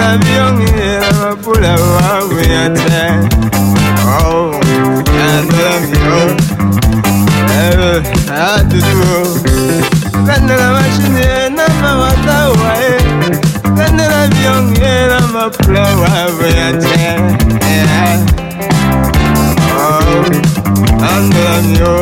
i'm biongi na mapula wangu ya te Oh, kando la mio Ewe, hatutuo Kando la mashini na mawata wae. Kando la biongi na mapula wangu ya te Yeah Oh, kando la mio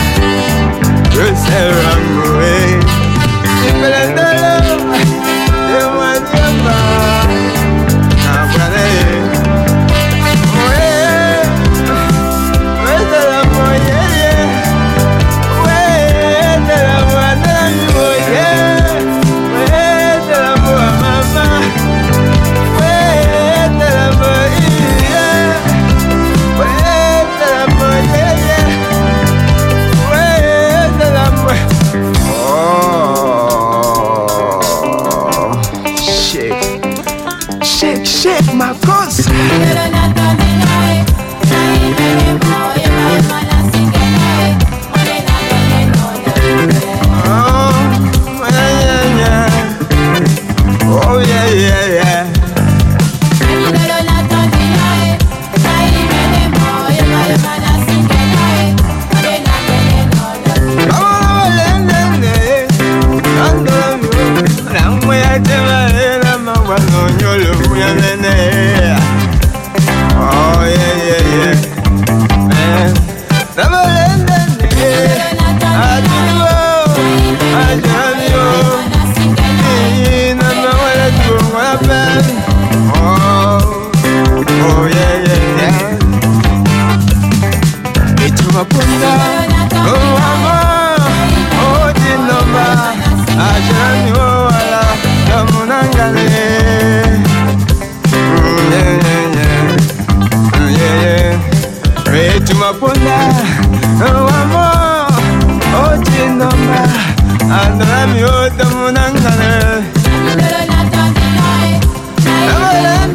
Rose and Runway. 떨어진 놈아 안다면 어떤 문안가는 나만